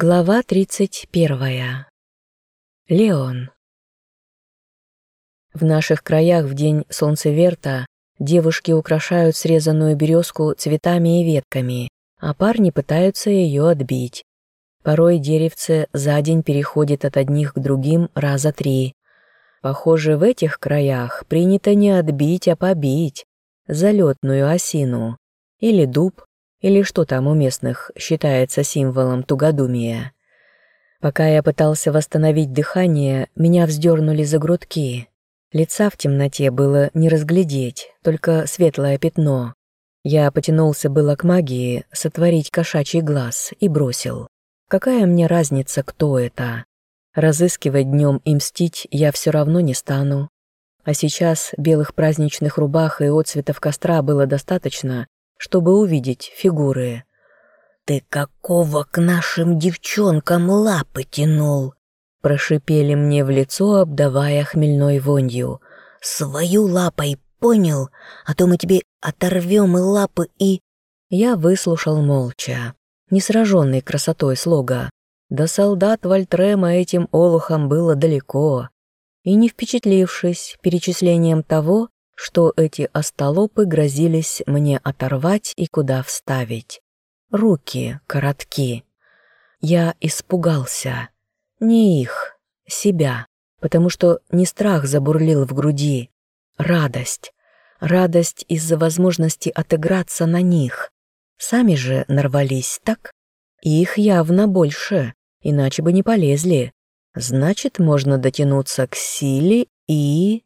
Глава 31. Леон. В наших краях в день солнцеверта девушки украшают срезанную березку цветами и ветками, а парни пытаются ее отбить. Порой деревце за день переходит от одних к другим раза три. Похоже, в этих краях принято не отбить, а побить залетную осину или дуб, или что там у местных считается символом тугодумия. Пока я пытался восстановить дыхание, меня вздернули за грудки. Лица в темноте было не разглядеть, только светлое пятно. Я потянулся было к магии, сотворить кошачий глаз, и бросил. Какая мне разница, кто это? Разыскивать днем и мстить я все равно не стану. А сейчас белых праздничных рубах и отцветов костра было достаточно, чтобы увидеть фигуры. «Ты какого к нашим девчонкам лапы тянул?» Прошипели мне в лицо, обдавая хмельной вонью. «Свою лапой, понял? А то мы тебе оторвем и лапы, и...» Я выслушал молча, не сраженный красотой слога. До солдат Вольтрема этим олухом было далеко. И не впечатлившись перечислением того, что эти остолопы грозились мне оторвать и куда вставить. Руки коротки. Я испугался. Не их, себя, потому что не страх забурлил в груди, радость. Радость из-за возможности отыграться на них. Сами же нарвались, так? Их явно больше, иначе бы не полезли. Значит, можно дотянуться к силе и...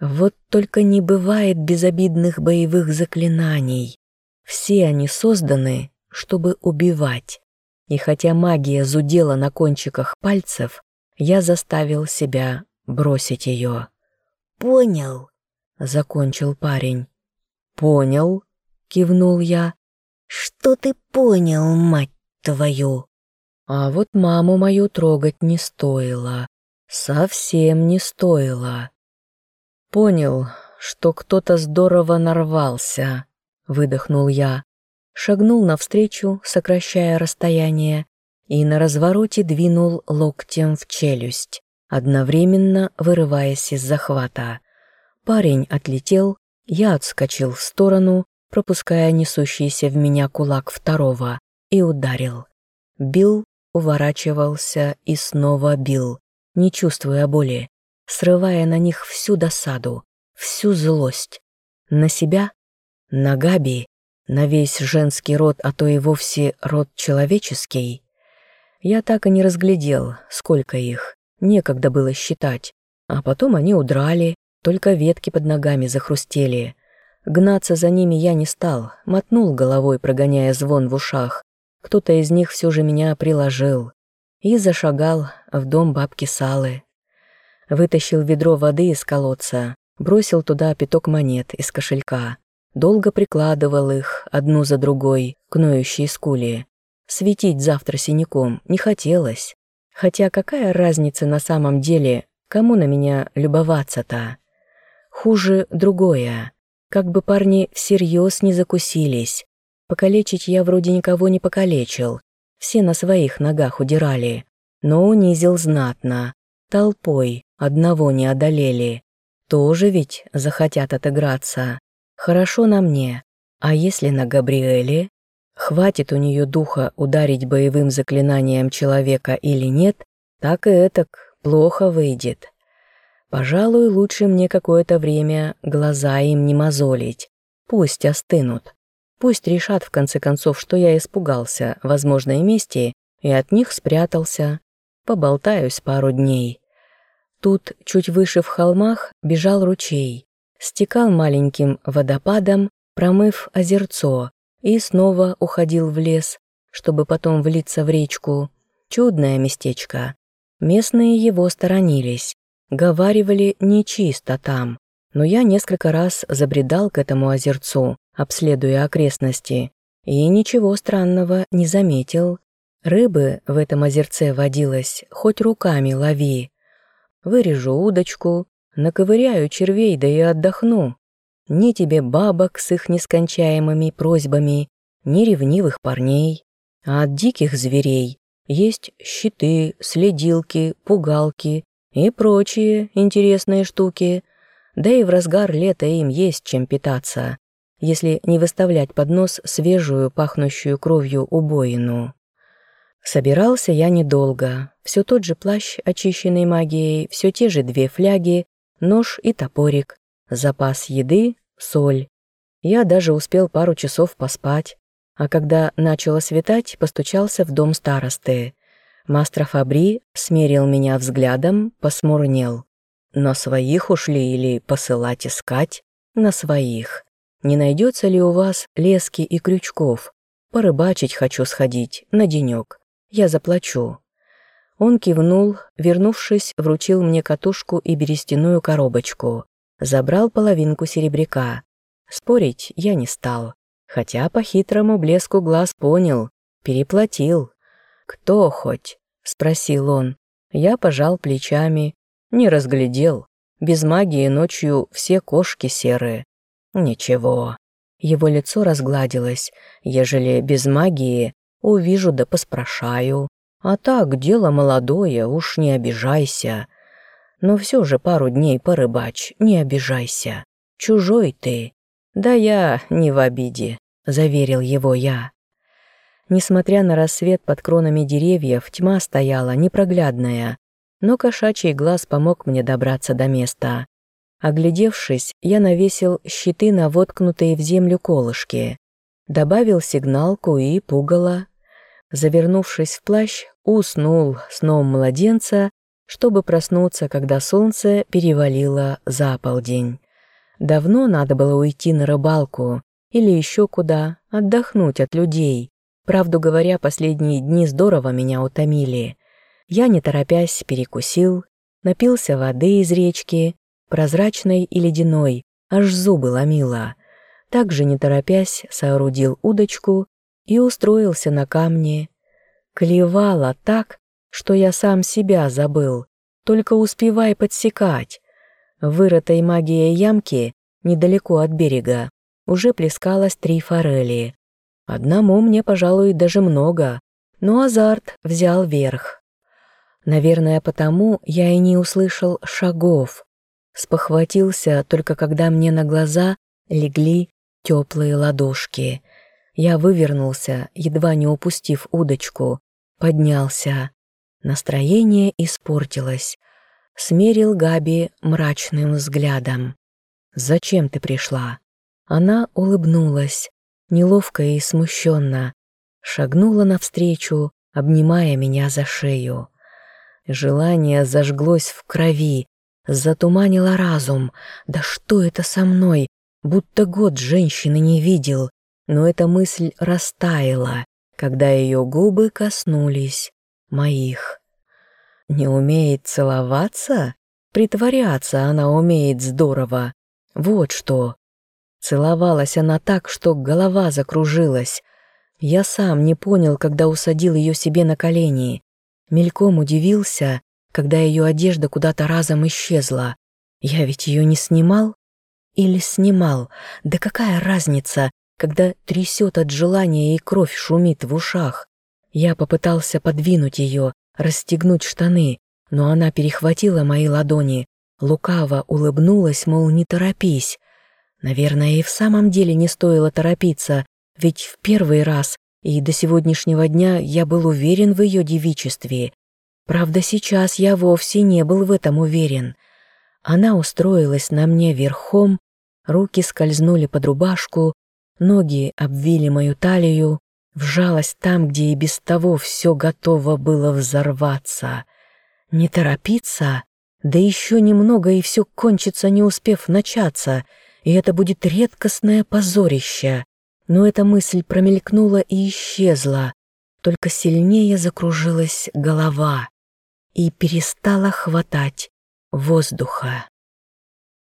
Вот только не бывает безобидных боевых заклинаний. Все они созданы, чтобы убивать. И хотя магия зудела на кончиках пальцев, я заставил себя бросить ее. «Понял», — закончил парень. «Понял», — кивнул я. «Что ты понял, мать твою?» А вот маму мою трогать не стоило. Совсем не стоило. Понял, что кто-то здорово нарвался, выдохнул я, шагнул навстречу, сокращая расстояние, и на развороте двинул локтем в челюсть, одновременно вырываясь из захвата. Парень отлетел, я отскочил в сторону, пропуская несущийся в меня кулак второго, и ударил. Бил, уворачивался и снова бил, не чувствуя боли, срывая на них всю досаду, всю злость. На себя, на Габи, на весь женский род, а то и вовсе род человеческий. Я так и не разглядел, сколько их, некогда было считать. А потом они удрали, только ветки под ногами захрустели. Гнаться за ними я не стал, мотнул головой, прогоняя звон в ушах. Кто-то из них все же меня приложил. И зашагал в дом бабки Салы. Вытащил ведро воды из колодца, бросил туда пяток монет из кошелька. Долго прикладывал их, одну за другой, к ноющей скуле. Светить завтра синяком не хотелось. Хотя какая разница на самом деле, кому на меня любоваться-то? Хуже другое. Как бы парни всерьез не закусились. Покалечить я вроде никого не покалечил. Все на своих ногах удирали. Но унизил знатно. Толпой, одного не одолели. Тоже ведь захотят отыграться. Хорошо на мне. А если на Габриэле? Хватит у нее духа ударить боевым заклинанием человека или нет, так и этак плохо выйдет. Пожалуй, лучше мне какое-то время глаза им не мозолить. Пусть остынут. Пусть решат в конце концов, что я испугался возможной мести и от них спрятался. Поболтаюсь пару дней. Тут, чуть выше в холмах, бежал ручей, стекал маленьким водопадом, промыв озерцо, и снова уходил в лес, чтобы потом влиться в речку. Чудное местечко. Местные его сторонились, говаривали нечисто там, но я несколько раз забредал к этому озерцу, обследуя окрестности, и ничего странного не заметил. Рыбы в этом озерце водилось, хоть руками лови, Вырежу удочку, наковыряю червей, да и отдохну. Ни тебе бабок с их нескончаемыми просьбами, ни ревнивых парней. А от диких зверей Есть щиты, следилки, пугалки и прочие интересные штуки. Да и в разгар лета им есть чем питаться, если не выставлять под нос свежую, пахнущую кровью убоину. Собирался я недолго. Все тот же плащ, очищенный магией, все те же две фляги, нож и топорик, запас еды, соль. Я даже успел пару часов поспать, а когда начало светать, постучался в дом старосты. Мастер Фабри смерил меня взглядом, посмурнел. На своих ушли или посылать искать? На своих. Не найдется ли у вас лески и крючков? Порыбачить хочу сходить на денек. Я заплачу». Он кивнул, вернувшись, вручил мне катушку и берестяную коробочку. Забрал половинку серебряка. Спорить я не стал, хотя по хитрому блеску глаз понял, переплатил. «Кто хоть?» — спросил он. Я пожал плечами. Не разглядел. Без магии ночью все кошки серые. Ничего. Его лицо разгладилось. Ежели без магии, Увижу да поспрашаю. А так, дело молодое, уж не обижайся. Но все же пару дней порыбачь, не обижайся. Чужой ты. Да я не в обиде, заверил его я. Несмотря на рассвет под кронами деревьев, тьма стояла непроглядная, но кошачий глаз помог мне добраться до места. Оглядевшись, я навесил щиты на воткнутые в землю колышки, добавил сигналку и пугало, завернувшись в плащ, уснул сном младенца, чтобы проснуться, когда солнце перевалило за полдень. Давно надо было уйти на рыбалку или еще куда, отдохнуть от людей. Правду говоря, последние дни здорово меня утомили. Я, не торопясь, перекусил, напился воды из речки, прозрачной и ледяной, аж зубы ломило. Также, не торопясь, соорудил удочку и устроился на камне. Клевала так, что я сам себя забыл, только успевай подсекать. Вырытой магией ямки, недалеко от берега, уже плескалось три форели. Одному мне, пожалуй, даже много, но азарт взял верх. Наверное, потому я и не услышал шагов. Спохватился только когда мне на глаза легли теплые ладошки. Я вывернулся, едва не упустив удочку, поднялся. Настроение испортилось. Смерил Габи мрачным взглядом. «Зачем ты пришла?» Она улыбнулась, неловко и смущенно, шагнула навстречу, обнимая меня за шею. Желание зажглось в крови, затуманило разум. Да что это со мной? Будто год женщины не видел, но эта мысль растаяла, когда ее губы коснулись моих. Не умеет целоваться? Притворяться она умеет здорово. Вот что. Целовалась она так, что голова закружилась. Я сам не понял, когда усадил ее себе на колени. Мельком удивился, когда ее одежда куда-то разом исчезла. Я ведь ее не снимал? Или снимал? Да какая разница, когда трясет от желания и кровь шумит в ушах. Я попытался подвинуть ее, расстегнуть штаны, но она перехватила мои ладони, лукаво улыбнулась, мол, не торопись. Наверное, и в самом деле не стоило торопиться, ведь в первый раз и до сегодняшнего дня я был уверен в ее девичестве. Правда, сейчас я вовсе не был в этом уверен. Она устроилась на мне верхом, руки скользнули под рубашку, Ноги обвили мою талию, вжалась там, где и без того все готово было взорваться. Не торопиться, да еще немного и все кончится, не успев начаться, и это будет редкостное позорище. Но эта мысль промелькнула и исчезла, только сильнее закружилась голова и перестала хватать воздуха.